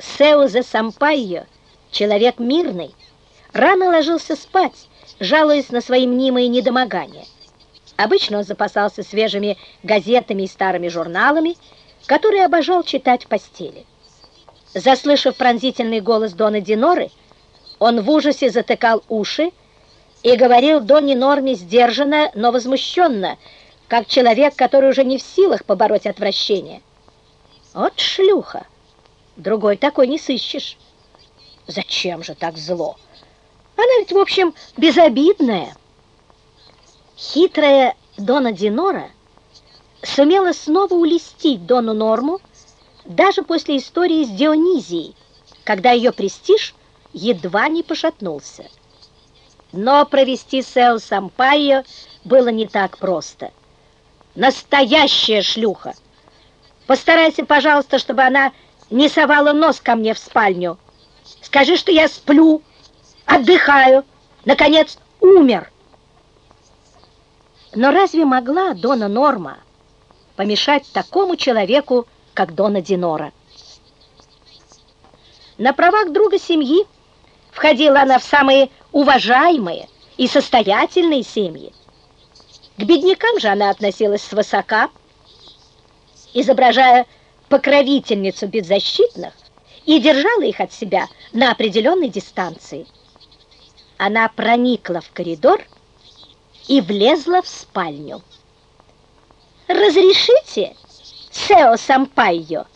Сеузе Сампайо, человек мирный, рано ложился спать, жалуясь на свои мнимые недомогания. Обычно он запасался свежими газетами и старыми журналами, которые обожал читать в постели. Заслышав пронзительный голос Дона Диноры, он в ужасе затыкал уши и говорил Доне Норме сдержанно, но возмущенно, как человек, который уже не в силах побороть отвращение. «Вот шлюха! Другой такой не сыщешь!» «Зачем же так зло? Она ведь, в общем, безобидная!» Хитрая Дона Динора сумела снова улестить Дону Норму даже после истории с Дионизией, когда ее престиж едва не пошатнулся. Но провести Сео Сампайо было не так просто. Настоящая шлюха! Постарайся, пожалуйста, чтобы она не совала нос ко мне в спальню. Скажи, что я сплю, отдыхаю, наконец, умер. Но разве могла Дона Норма помешать такому человеку, как Дона Динора? На правах друга семьи входила она в самые уважаемые и состоятельные семьи. К беднякам же она относилась свысока, изображая покровительницу беззащитных и держала их от себя на определенной дистанции. Она проникла в коридор и влезла в спальню. «Разрешите, Сео Сампайо?»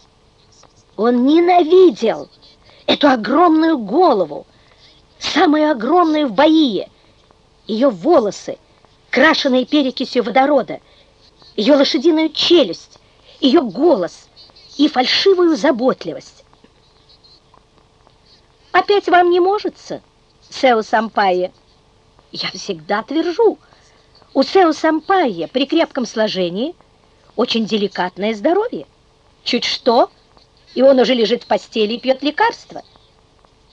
Он ненавидел эту огромную голову, самую огромную в Баие, ее волосы, крашеные перекисью водорода, ее лошадиную челюсть, ее голос и фальшивую заботливость. Опять вам не можется, Сео Сампайе? Я всегда твержу, у Сео Сампайе при крепком сложении очень деликатное здоровье. Чуть что, и он уже лежит в постели и пьет лекарства.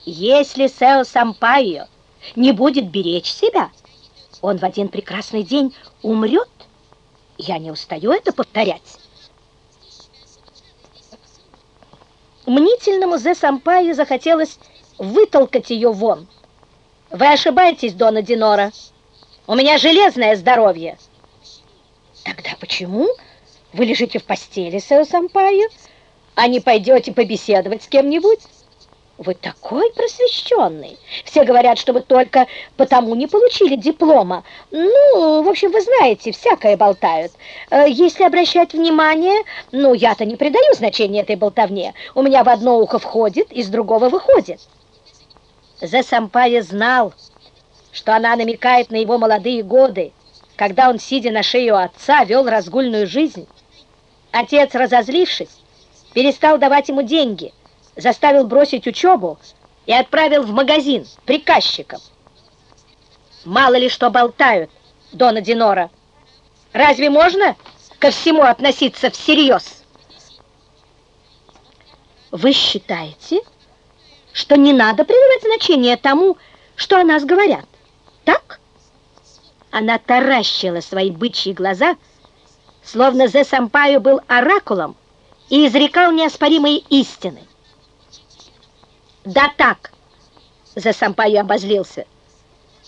Если Сео Сампайо не будет беречь себя, он в один прекрасный день умрет. Я не устаю это повторять. Мнительному Зе Сампайо захотелось вытолкать ее вон. Вы ошибаетесь, Дона Динора. У меня железное здоровье. Тогда почему вы лежите в постели, Сео Сампайо, а не пойдете побеседовать с кем-нибудь? Вы такой просвещенный. Все говорят, что вы только потому не получили диплома. Ну, в общем, вы знаете, всякое болтают. Э, если обращать внимание, ну, я-то не придаю значения этой болтовне. У меня в одно ухо входит, из другого выходит. Зе Сампая знал, что она намекает на его молодые годы, когда он, сидя на шее у отца, вел разгульную жизнь. Отец, разозлившись, перестал давать ему деньги – заставил бросить учебу и отправил в магазин приказчиком. Мало ли что болтают, Дона Динора. Разве можно ко всему относиться всерьез? Вы считаете, что не надо придавать значение тому, что о нас говорят, так? Она таращила свои бычьи глаза, словно Зе Сампаю был оракулом и изрекал неоспоримые истины. Да так, за Сампайо обозлился.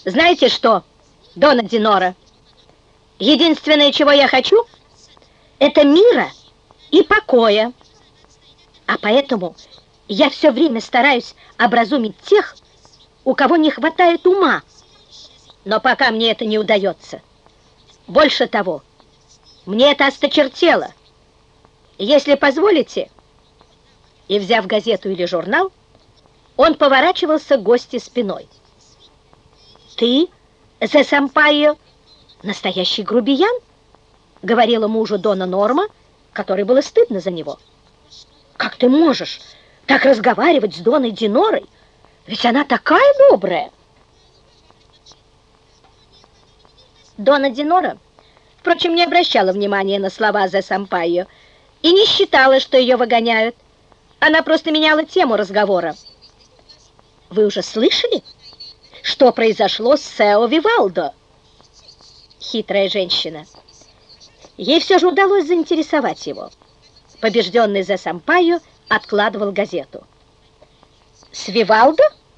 Знаете что, Дона Динора, единственное, чего я хочу, это мира и покоя. А поэтому я все время стараюсь образумить тех, у кого не хватает ума. Но пока мне это не удается. Больше того, мне это осточертело. Если позволите, и взяв газету или журнал, он поворачивался к гости спиной. «Ты, Зе Сампайо, настоящий грубиян?» говорила мужу Дона Норма, который было стыдно за него. «Как ты можешь так разговаривать с Доной Динорой? Ведь она такая добрая!» Дона Динора, впрочем, не обращала внимания на слова Зе Сампайо и не считала, что ее выгоняют. Она просто меняла тему разговора. Вы уже слышали, что произошло с Сео Вивалдо? Хитрая женщина. Ей все же удалось заинтересовать его. Побежденный за Сампайо откладывал газету. С Вивалдо?